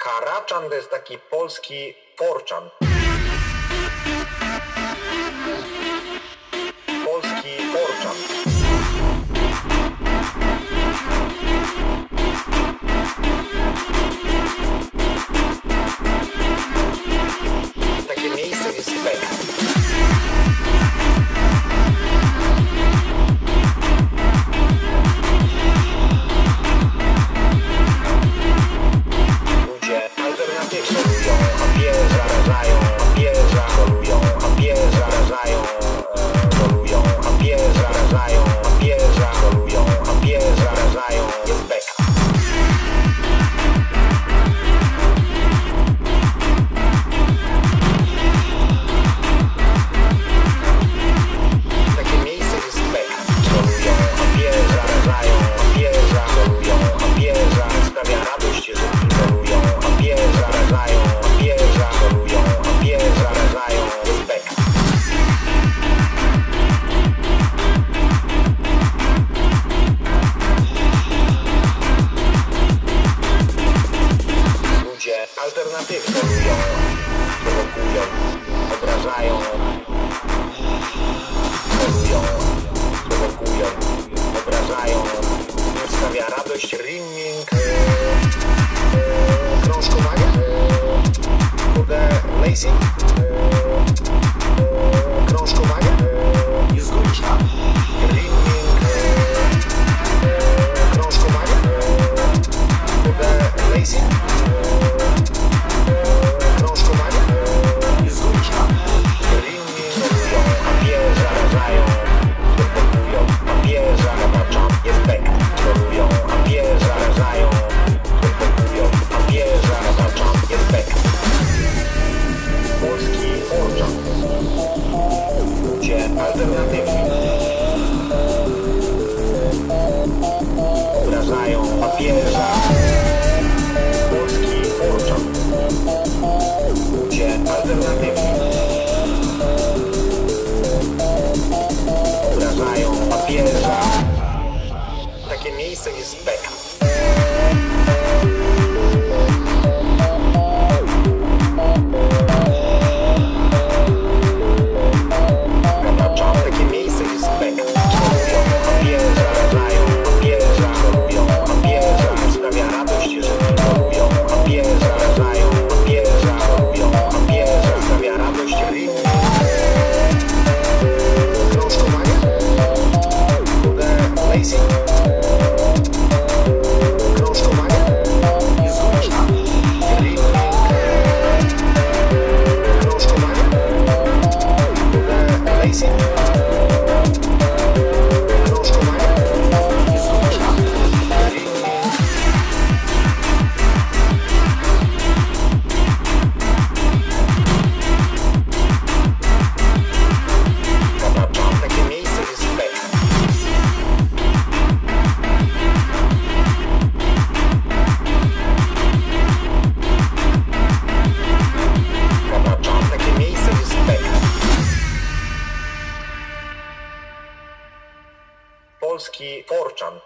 Karaczan to jest taki polski forczan. prowokują, prowokują, obrażają, chorują, prowokują, obrażają. Nie sprawia radość, rimming, krążkowanie, chude lacing, krążkowanie, jest godzina. się alternatywni. Wdrażają papieża, polski kurczak. Ludzie alternatywni. Wdrażają papieża. Takie miejsce jest beka. polski Forczan.